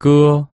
歌。